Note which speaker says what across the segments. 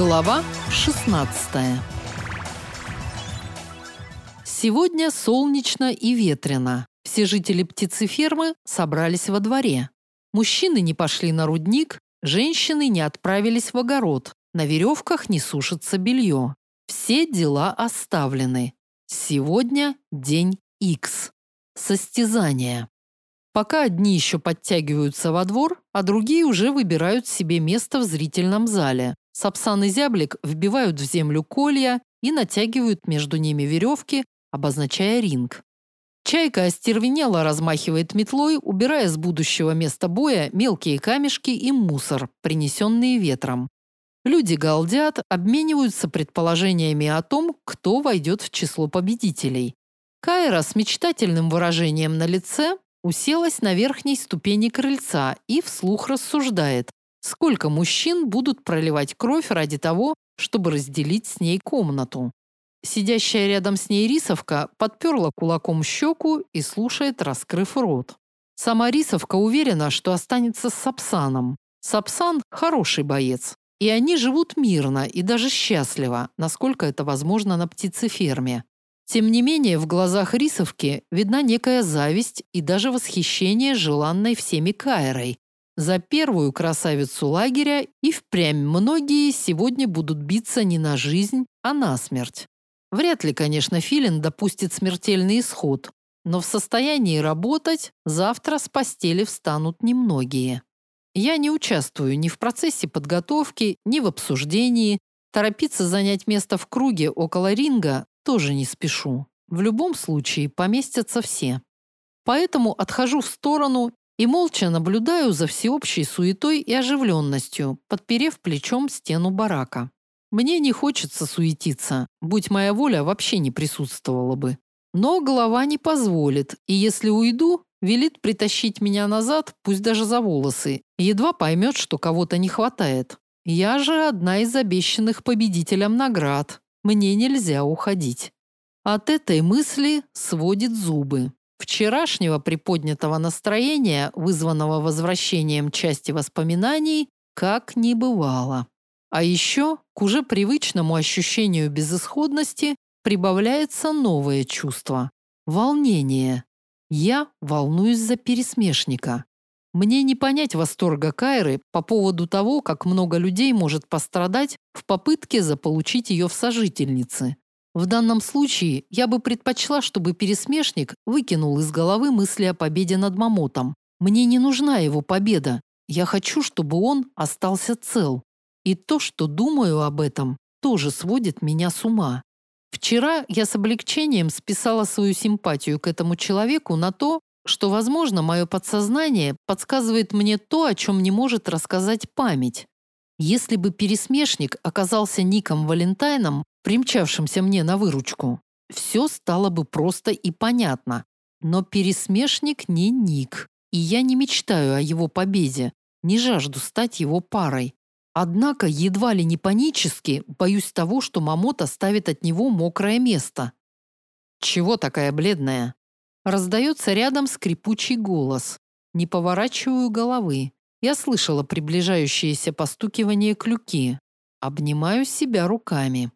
Speaker 1: Глава 16. Сегодня солнечно и ветрено. Все жители птицефермы собрались во дворе. Мужчины не пошли на рудник, женщины не отправились в огород. На веревках не сушится белье. Все дела оставлены. Сегодня день X. Состязание. Пока одни еще подтягиваются во двор, а другие уже выбирают себе место в зрительном зале. Сапсан и зяблик вбивают в землю колья и натягивают между ними веревки, обозначая ринг. Чайка остервенело размахивает метлой, убирая с будущего места боя мелкие камешки и мусор, принесенные ветром. Люди галдят, обмениваются предположениями о том, кто войдет в число победителей. Кайра с мечтательным выражением на лице уселась на верхней ступени крыльца и вслух рассуждает, сколько мужчин будут проливать кровь ради того, чтобы разделить с ней комнату. Сидящая рядом с ней рисовка подперла кулаком щеку и слушает, раскрыв рот. Сама рисовка уверена, что останется с Сапсаном. Сапсан – хороший боец. И они живут мирно и даже счастливо, насколько это возможно на птицеферме. Тем не менее, в глазах рисовки видна некая зависть и даже восхищение желанной всеми Кайрой. За первую красавицу лагеря и впрямь многие сегодня будут биться не на жизнь, а на смерть. Вряд ли, конечно, Филин допустит смертельный исход, но в состоянии работать завтра с постели встанут немногие. Я не участвую ни в процессе подготовки, ни в обсуждении. Торопиться занять место в круге около ринга тоже не спешу. В любом случае поместятся все. Поэтому отхожу в сторону и молча наблюдаю за всеобщей суетой и оживленностью, подперев плечом стену барака. Мне не хочется суетиться, будь моя воля, вообще не присутствовала бы. Но голова не позволит, и если уйду, велит притащить меня назад, пусть даже за волосы, едва поймет, что кого-то не хватает. Я же одна из обещанных победителям наград, мне нельзя уходить. От этой мысли сводит зубы. Вчерашнего приподнятого настроения, вызванного возвращением части воспоминаний, как не бывало. А еще к уже привычному ощущению безысходности прибавляется новое чувство – волнение. Я волнуюсь за пересмешника. Мне не понять восторга Кайры по поводу того, как много людей может пострадать в попытке заполучить ее в сожительницы. В данном случае я бы предпочла, чтобы пересмешник выкинул из головы мысли о победе над Мамотом. Мне не нужна его победа. Я хочу, чтобы он остался цел. И то, что думаю об этом, тоже сводит меня с ума. Вчера я с облегчением списала свою симпатию к этому человеку на то, что, возможно, мое подсознание подсказывает мне то, о чем не может рассказать память. Если бы пересмешник оказался Ником Валентайном, примчавшимся мне на выручку, все стало бы просто и понятно. Но пересмешник не Ник, и я не мечтаю о его победе, не жажду стать его парой. Однако едва ли не панически боюсь того, что Мамот оставит от него мокрое место. «Чего такая бледная?» Раздается рядом скрипучий голос. Не поворачиваю головы. Я слышала приближающееся постукивание клюки. Обнимаю себя руками.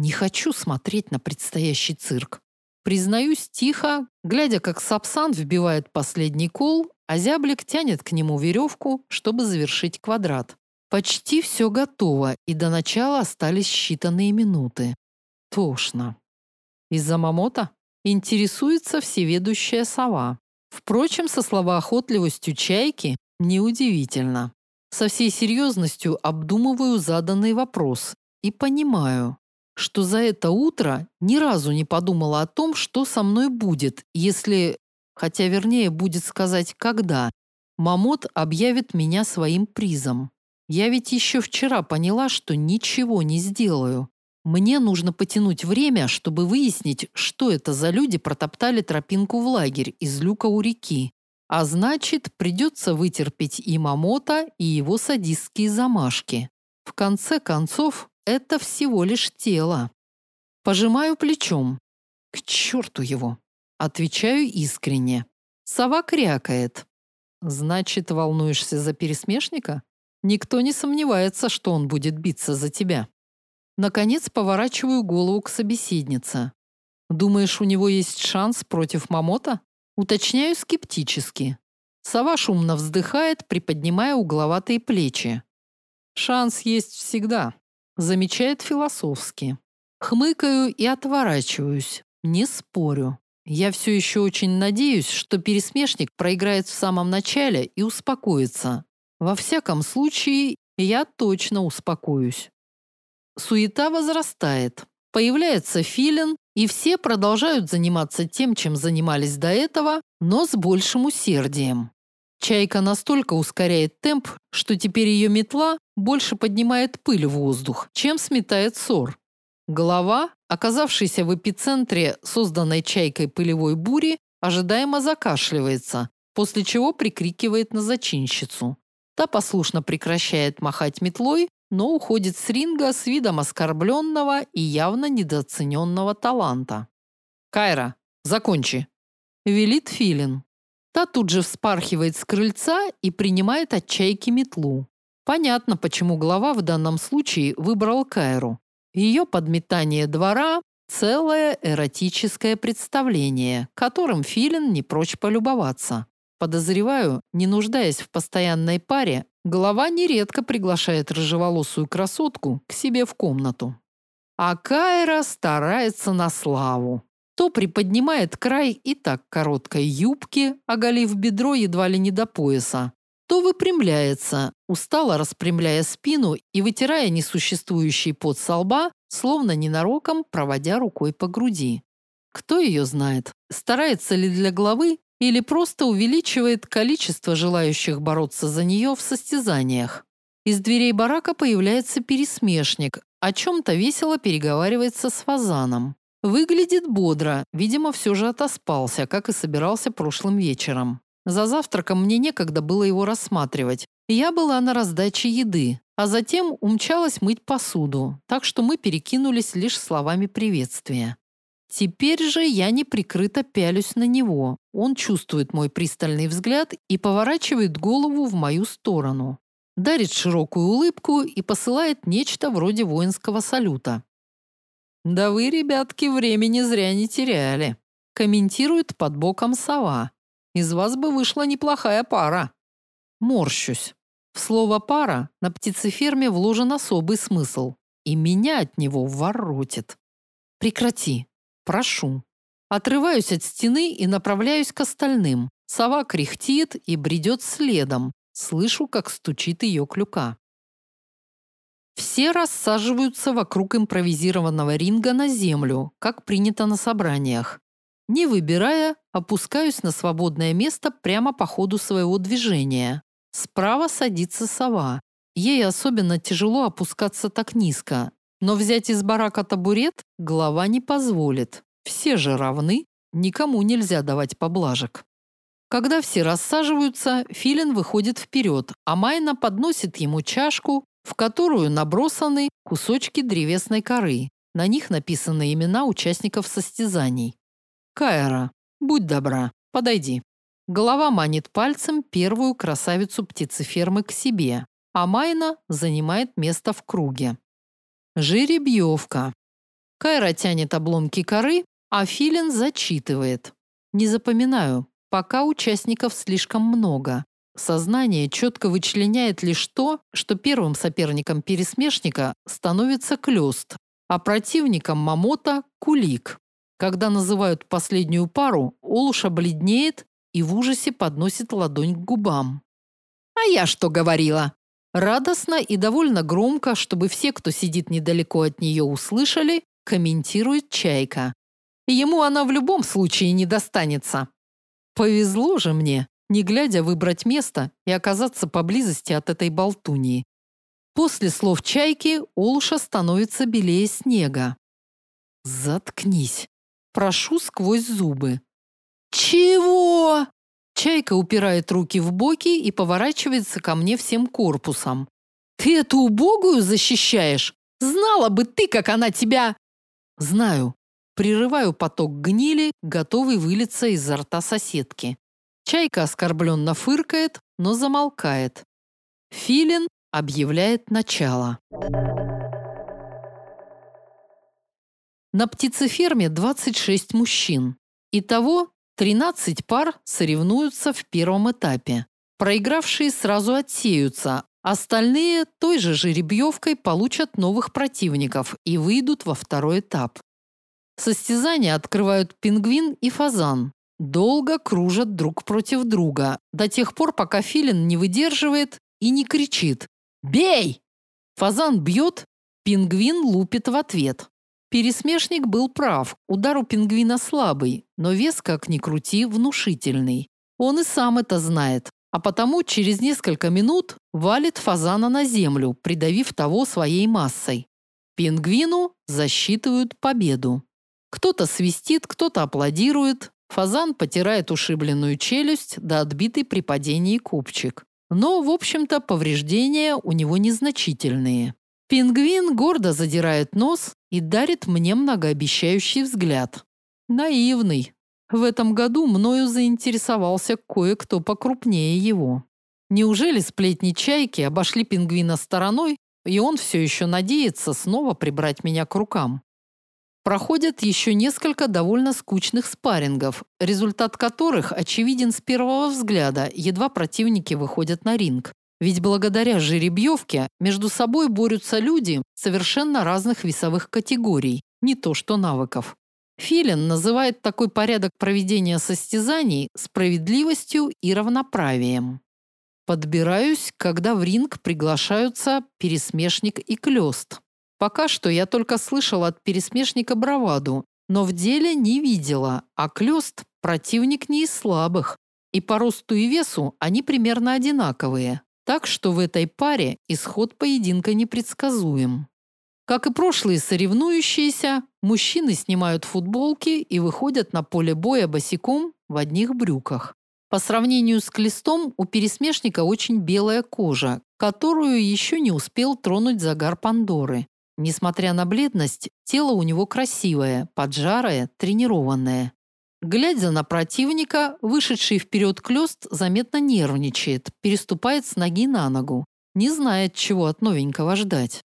Speaker 1: Не хочу смотреть на предстоящий цирк. Признаюсь тихо, глядя, как Сапсан вбивает последний кол, а зяблик тянет к нему веревку, чтобы завершить квадрат. Почти все готово, и до начала остались считанные минуты. Тошно. Из-за мамота? Интересуется всеведущая сова. Впрочем, со словоохотливостью чайки неудивительно. Со всей серьезностью обдумываю заданный вопрос и понимаю, что за это утро ни разу не подумала о том, что со мной будет, если, хотя вернее будет сказать когда, Мамот объявит меня своим призом. Я ведь еще вчера поняла, что ничего не сделаю. Мне нужно потянуть время, чтобы выяснить, что это за люди протоптали тропинку в лагерь из люка у реки. А значит, придется вытерпеть и Мамота, и его садистские замашки. В конце концов, это всего лишь тело. Пожимаю плечом. К черту его. Отвечаю искренне. Сова крякает. Значит, волнуешься за пересмешника? Никто не сомневается, что он будет биться за тебя. Наконец поворачиваю голову к собеседнице. Думаешь, у него есть шанс против Мамота? Уточняю скептически. Сова шумно вздыхает, приподнимая угловатые плечи. Шанс есть всегда, замечает философски. Хмыкаю и отворачиваюсь. Не спорю. Я все еще очень надеюсь, что пересмешник проиграет в самом начале и успокоится. Во всяком случае, я точно успокоюсь. Суета возрастает. Появляется филин, и все продолжают заниматься тем, чем занимались до этого, но с большим усердием. Чайка настолько ускоряет темп, что теперь ее метла больше поднимает пыль в воздух, чем сметает ссор. Голова, оказавшаяся в эпицентре созданной чайкой пылевой бури, ожидаемо закашливается, после чего прикрикивает на зачинщицу. Та послушно прекращает махать метлой, но уходит с ринга с видом оскорбленного и явно недооцененного таланта. «Кайра, закончи!» – велит Филин. Та тут же вспархивает с крыльца и принимает от чайки метлу. Понятно, почему глава в данном случае выбрал Кайру. Ее подметание двора – целое эротическое представление, которым Филин не прочь полюбоваться. Подозреваю, не нуждаясь в постоянной паре, голова нередко приглашает рыжеволосую красотку к себе в комнату. А Кайра старается на славу. То приподнимает край и так короткой юбки, оголив бедро едва ли не до пояса, то выпрямляется, устало распрямляя спину и вытирая несуществующий пот со лба, словно ненароком проводя рукой по груди. Кто ее знает, старается ли для главы или просто увеличивает количество желающих бороться за нее в состязаниях. Из дверей барака появляется пересмешник, о чем-то весело переговаривается с фазаном. Выглядит бодро, видимо, все же отоспался, как и собирался прошлым вечером. За завтраком мне некогда было его рассматривать. Я была на раздаче еды, а затем умчалась мыть посуду, так что мы перекинулись лишь словами приветствия. Теперь же я неприкрыто пялюсь на него. Он чувствует мой пристальный взгляд и поворачивает голову в мою сторону. Дарит широкую улыбку и посылает нечто вроде воинского салюта. «Да вы, ребятки, времени зря не теряли», комментирует под боком сова. Из вас бы вышла неплохая пара. Морщусь. В слово «пара» на птицеферме вложен особый смысл, и меня от него воротит. Прекрати. Прошу. Отрываюсь от стены и направляюсь к остальным. Сова кряхтит и бредет следом. Слышу, как стучит ее клюка. Все рассаживаются вокруг импровизированного ринга на землю, как принято на собраниях. Не выбирая, опускаюсь на свободное место прямо по ходу своего движения. Справа садится сова. Ей особенно тяжело опускаться так низко. Но взять из барака табурет глава не позволит. Все же равны, никому нельзя давать поблажек. Когда все рассаживаются, Филин выходит вперед, а Майна подносит ему чашку, в которую набросаны кусочки древесной коры. На них написаны имена участников состязаний. Кайра, будь добра, подойди. Голова манит пальцем первую красавицу птицефермы к себе, а Майна занимает место в круге. Жеребьевка. Кайра тянет обломки коры, а Филин зачитывает. Не запоминаю, пока участников слишком много. Сознание четко вычленяет лишь то, что первым соперником пересмешника становится клёст, а противником мамота – кулик. Когда называют последнюю пару, Олуша бледнеет и в ужасе подносит ладонь к губам. «А я что говорила?» Радостно и довольно громко, чтобы все, кто сидит недалеко от нее, услышали, комментирует Чайка. Ему она в любом случае не достанется. Повезло же мне, не глядя выбрать место и оказаться поблизости от этой болтуньи. После слов Чайки Олуша становится белее снега. «Заткнись!» Прошу сквозь зубы. «Чего?» Чайка упирает руки в боки и поворачивается ко мне всем корпусом. «Ты эту убогую защищаешь? Знала бы ты, как она тебя...» «Знаю». Прерываю поток гнили, готовый вылиться изо рта соседки. Чайка оскорбленно фыркает, но замолкает. Филин, объявляет начало. На птицеферме 26 мужчин. Итого 13 пар соревнуются в первом этапе. Проигравшие сразу отсеются, остальные той же жеребьевкой получат новых противников и выйдут во второй этап. Состязания открывают пингвин и фазан. Долго кружат друг против друга, до тех пор, пока филин не выдерживает и не кричит «Бей!». Фазан бьет, пингвин лупит в ответ. Пересмешник был прав, удар у пингвина слабый, но вес, как ни крути, внушительный. Он и сам это знает, а потому через несколько минут валит фазана на землю, придавив того своей массой. Пингвину засчитывают победу. Кто-то свистит, кто-то аплодирует. Фазан потирает ушибленную челюсть да отбитый при падении купчик. Но, в общем-то, повреждения у него незначительные. Пингвин гордо задирает нос и дарит мне многообещающий взгляд. Наивный. В этом году мною заинтересовался кое-кто покрупнее его. Неужели сплетни чайки обошли пингвина стороной, и он все еще надеется снова прибрать меня к рукам? Проходят еще несколько довольно скучных спаррингов, результат которых очевиден с первого взгляда, едва противники выходят на ринг. Ведь благодаря жеребьевке между собой борются люди совершенно разных весовых категорий, не то что навыков. Филин называет такой порядок проведения состязаний справедливостью и равноправием. Подбираюсь, когда в ринг приглашаются пересмешник и клёст. Пока что я только слышал от пересмешника браваду, но в деле не видела, а клёст противник не из слабых, и по росту и весу они примерно одинаковые. Так что в этой паре исход поединка непредсказуем. Как и прошлые соревнующиеся, мужчины снимают футболки и выходят на поле боя босиком в одних брюках. По сравнению с клестом у пересмешника очень белая кожа, которую еще не успел тронуть загар Пандоры. Несмотря на бледность, тело у него красивое, поджарое, тренированное. Глядя на противника, вышедший вперед Клёст заметно нервничает, переступает с ноги на ногу, не знает, чего от новенького ждать.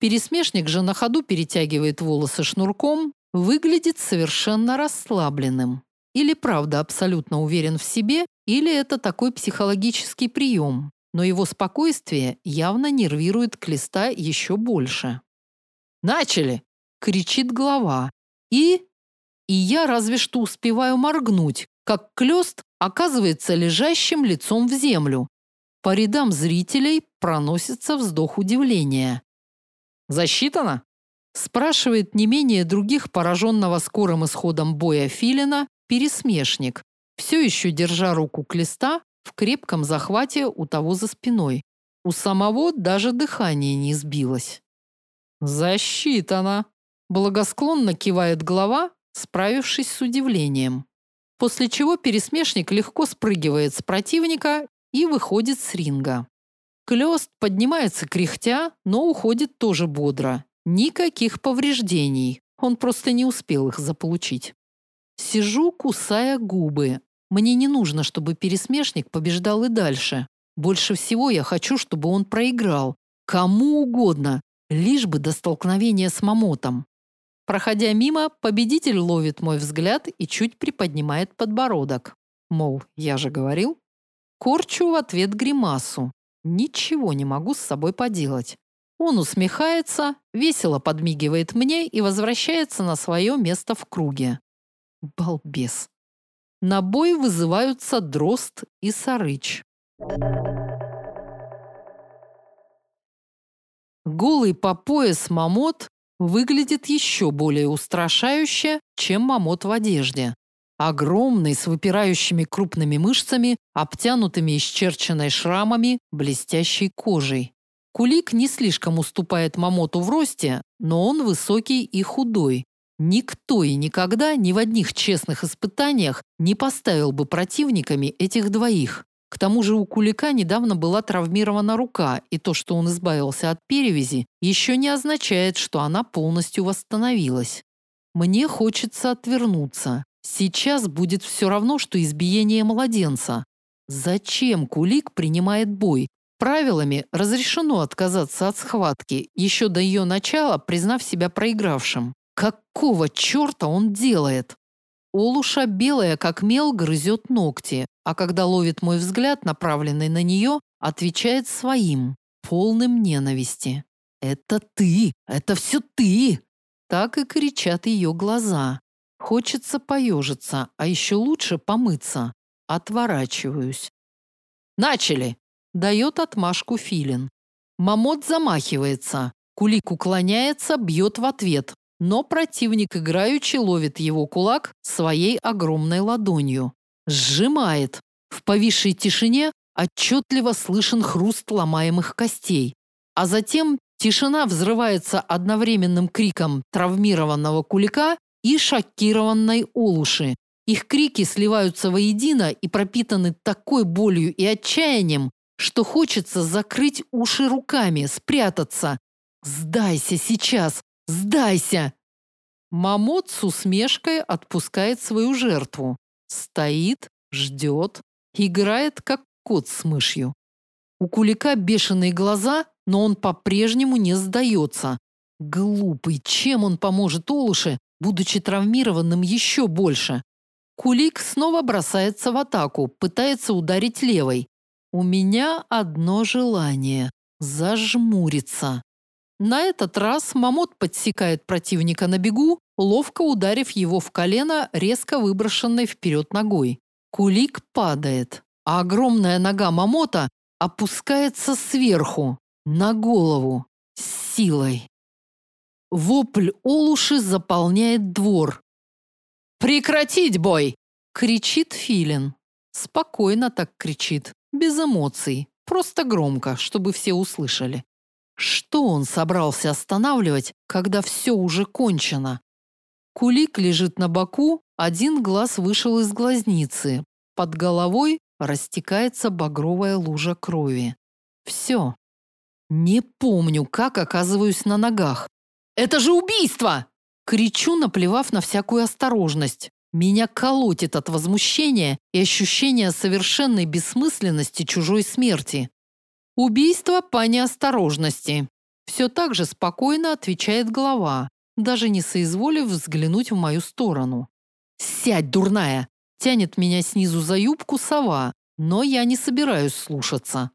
Speaker 1: Пересмешник же на ходу перетягивает волосы шнурком, выглядит совершенно расслабленным. Или правда абсолютно уверен в себе, или это такой психологический прием, но его спокойствие явно нервирует Клеста еще больше. «Начали!» – кричит глава. И и я разве что успеваю моргнуть, как клёст оказывается лежащим лицом в землю. По рядам зрителей проносится вздох удивления. «Засчитано?» – спрашивает не менее других пораженного скорым исходом боя Филина пересмешник, все еще держа руку клеста в крепком захвате у того за спиной. У самого даже дыхание не сбилось. «Засчитано!» – благосклонно кивает глава, справившись с удивлением. После чего пересмешник легко спрыгивает с противника и выходит с ринга. Клёст поднимается кряхтя, но уходит тоже бодро. Никаких повреждений. Он просто не успел их заполучить. Сижу, кусая губы. Мне не нужно, чтобы пересмешник побеждал и дальше. Больше всего я хочу, чтобы он проиграл. Кому угодно, лишь бы до столкновения с Мамотом. Проходя мимо, победитель ловит мой взгляд и чуть приподнимает подбородок. Мол, я же говорил. Корчу в ответ гримасу. Ничего не могу с собой поделать. Он усмехается, весело подмигивает мне и возвращается на свое место в круге. Балбес. На бой вызываются Дрозд и Сарыч. Голый по пояс мамот выглядит еще более устрашающе, чем мамот в одежде. Огромный, с выпирающими крупными мышцами, обтянутыми исчерченной шрамами, блестящей кожей. Кулик не слишком уступает мамоту в росте, но он высокий и худой. Никто и никогда ни в одних честных испытаниях не поставил бы противниками этих двоих. К тому же у Кулика недавно была травмирована рука, и то, что он избавился от перевязи, еще не означает, что она полностью восстановилась. Мне хочется отвернуться. Сейчас будет все равно, что избиение младенца. Зачем Кулик принимает бой? правилами разрешено отказаться от схватки, еще до ее начала признав себя проигравшим. Какого черта он делает? Олуша белая, как мел, грызет ногти, а когда ловит мой взгляд, направленный на нее, отвечает своим, полным ненависти. «Это ты! Это все ты!» Так и кричат ее глаза. Хочется поежиться, а еще лучше помыться. Отворачиваюсь. «Начали!» – дает отмашку Филин. Мамот замахивается. Кулик уклоняется, бьет в ответ, но противник играючи ловит его кулак своей огромной ладонью. Сжимает. В повисшей тишине отчетливо слышен хруст ломаемых костей. А затем тишина взрывается одновременным криком травмированного кулика и шокированной Олуши. Их крики сливаются воедино и пропитаны такой болью и отчаянием, что хочется закрыть уши руками, спрятаться. «Сдайся сейчас! Сдайся!» Мамот с усмешкой отпускает свою жертву. Стоит, ждет, играет, как кот с мышью. У Кулика бешеные глаза, но он по-прежнему не сдается. Глупый, чем он поможет Олуше, будучи травмированным еще больше? Кулик снова бросается в атаку, пытается ударить левой. У меня одно желание – зажмуриться. На этот раз Мамот подсекает противника на бегу, ловко ударив его в колено резко выброшенной вперед ногой. Кулик падает, а огромная нога Мамота опускается сверху, на голову, с силой. Вопль Олуши заполняет двор. «Прекратить бой!» – кричит Филин. Спокойно так кричит, без эмоций, просто громко, чтобы все услышали. Что он собрался останавливать, когда все уже кончено? Кулик лежит на боку, один глаз вышел из глазницы. Под головой растекается багровая лужа крови. Все. Не помню, как оказываюсь на ногах. «Это же убийство!» Кричу, наплевав на всякую осторожность. Меня колотит от возмущения и ощущения совершенной бессмысленности чужой смерти. Убийство по неосторожности. Все так же спокойно отвечает глава, даже не соизволив взглянуть в мою сторону. «Сядь, дурная!» Тянет меня снизу за юбку сова, но я не собираюсь слушаться.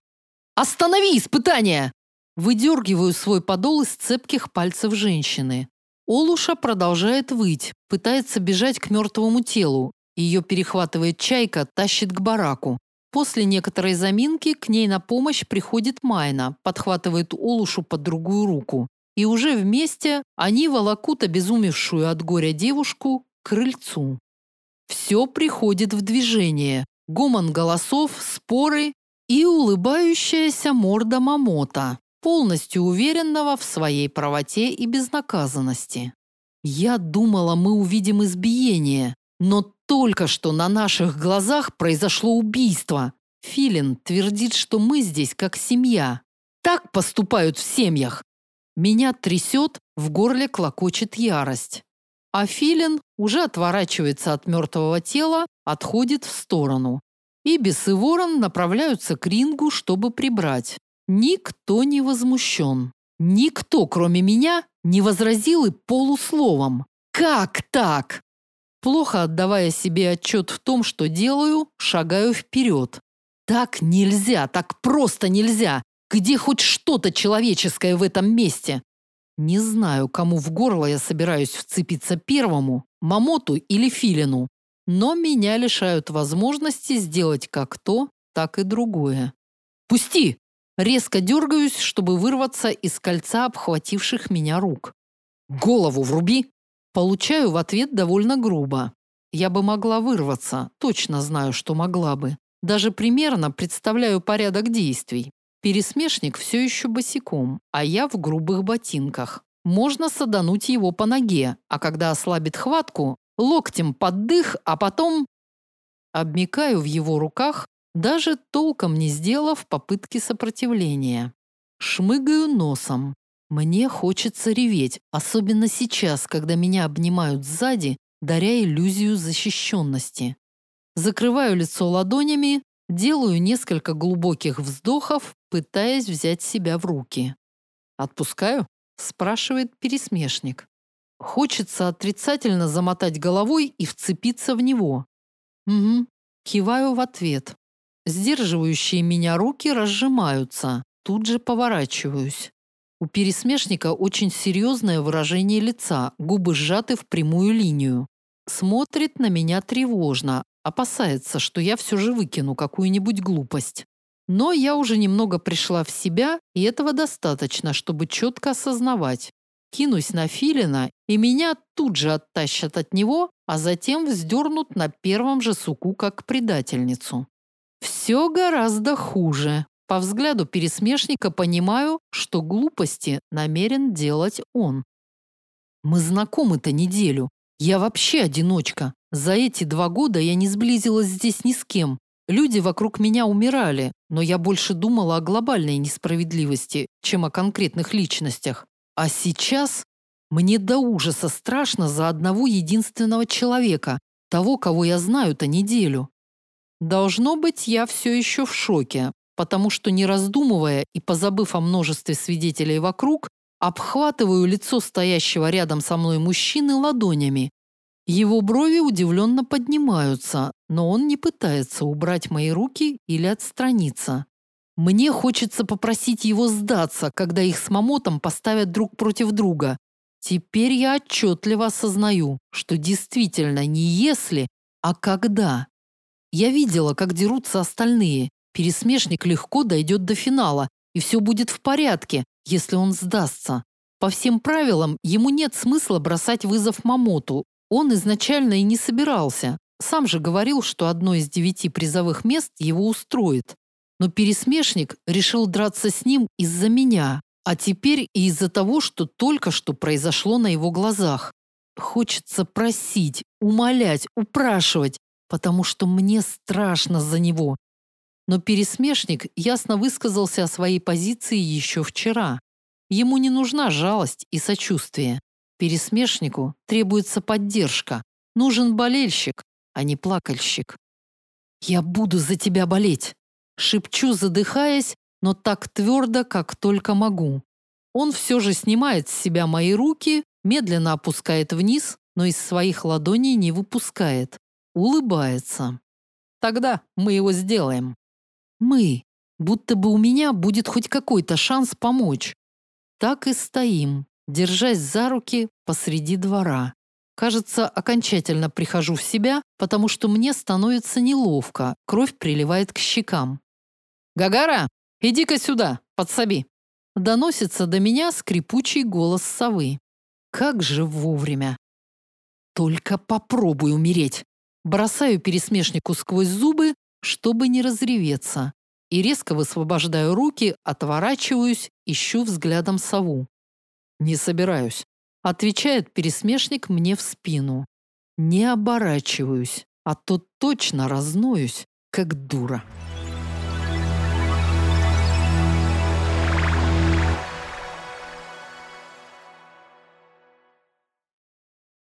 Speaker 1: «Останови испытание!» Выдергиваю свой подол из цепких пальцев женщины. Олуша продолжает выть, пытается бежать к мертвому телу. Ее перехватывает чайка, тащит к бараку. После некоторой заминки к ней на помощь приходит Майна, подхватывает Олушу под другую руку. И уже вместе они волокут обезумевшую от горя девушку к крыльцу. Все приходит в движение. Гомон голосов, споры и улыбающаяся морда Мамота полностью уверенного в своей правоте и безнаказанности. Я думала, мы увидим избиение, но только что на наших глазах произошло убийство. Филин твердит, что мы здесь как семья. Так поступают в семьях. Меня трясет, в горле клокочет ярость. А Филин уже отворачивается от мертвого тела, отходит в сторону. И Бес и Ворон направляются к рингу, чтобы прибрать. Никто не возмущен. Никто, кроме меня, не возразил и полусловом. Как так? Плохо отдавая себе отчет в том, что делаю, шагаю вперед. Так нельзя, так просто нельзя. Где хоть что-то человеческое в этом месте? Не знаю, кому в горло я собираюсь вцепиться первому, Мамоту или Филину, но меня лишают возможности сделать как то, так и другое. «Пусти!» Резко дергаюсь, чтобы вырваться из кольца обхвативших меня рук. «Голову вруби!» Получаю в ответ довольно грубо. Я бы могла вырваться, точно знаю, что могла бы. Даже примерно представляю порядок действий. Пересмешник все еще босиком, а я в грубых ботинках. Можно садануть его по ноге, а когда ослабит хватку, локтем под дых, а потом... Обмикаю в его руках, даже толком не сделав попытки сопротивления. Шмыгаю носом. Мне хочется реветь, особенно сейчас, когда меня обнимают сзади, даря иллюзию защищенности. Закрываю лицо ладонями, делаю несколько глубоких вздохов, пытаясь взять себя в руки. «Отпускаю?» – спрашивает пересмешник. Хочется отрицательно замотать головой и вцепиться в него. Угу. Киваю в ответ. Сдерживающие меня руки разжимаются. Тут же поворачиваюсь. У пересмешника очень серьезное выражение лица, губы сжаты в прямую линию. Смотрит на меня тревожно, опасается, что я все же выкину какую-нибудь глупость. Но я уже немного пришла в себя, и этого достаточно, чтобы четко осознавать. Кинусь на Филина, и меня тут же оттащат от него, а затем вздернут на первом же суку как предательницу. Все гораздо хуже. По взгляду пересмешника понимаю, что глупости намерен делать он. Мы знакомы-то неделю. Я вообще одиночка. За эти два года я не сблизилась здесь ни с кем. Люди вокруг меня умирали, но я больше думала о глобальной несправедливости, чем о конкретных личностях. А сейчас мне до ужаса страшно за одного единственного человека, того, кого я знаю-то неделю. Должно быть, я все еще в шоке, потому что, не раздумывая и позабыв о множестве свидетелей вокруг, обхватываю лицо стоящего рядом со мной мужчины ладонями. Его брови удивленно поднимаются, но он не пытается убрать мои руки или отстраниться. Мне хочется попросить его сдаться, когда их с Мамотом поставят друг против друга. Теперь я отчетливо осознаю, что действительно не если, а когда. Я видела, как дерутся остальные. Пересмешник легко дойдет до финала, и все будет в порядке, если он сдастся. По всем правилам, ему нет смысла бросать вызов Мамоту. Он изначально и не собирался. Сам же говорил, что одно из девяти призовых мест его устроит. Но пересмешник решил драться с ним из-за меня, а теперь и из-за того, что только что произошло на его глазах. Хочется просить, умолять, упрашивать, потому что мне страшно за него. Но пересмешник ясно высказался о своей позиции еще вчера. Ему не нужна жалость и сочувствие. Пересмешнику требуется поддержка. Нужен болельщик, а не плакальщик. «Я буду за тебя болеть!» Шепчу, задыхаясь, но так твердо, как только могу. Он все же снимает с себя мои руки, медленно опускает вниз, но из своих ладоней не выпускает. Улыбается. Тогда мы его сделаем. Мы. Будто бы у меня будет хоть какой-то шанс помочь. Так и стоим, держась за руки посреди двора. Кажется, окончательно прихожу в себя, потому что мне становится неловко, кровь приливает к щекам. «Гагара, иди-ка сюда, подсоби!» Доносится до меня скрипучий голос совы. Как же вовремя! Только попробуй умереть. Бросаю пересмешнику сквозь зубы, чтобы не разреветься. И резко высвобождаю руки, отворачиваюсь, ищу взглядом сову. «Не собираюсь», — отвечает пересмешник мне в спину. Не оборачиваюсь, а то точно разноюсь, как дура.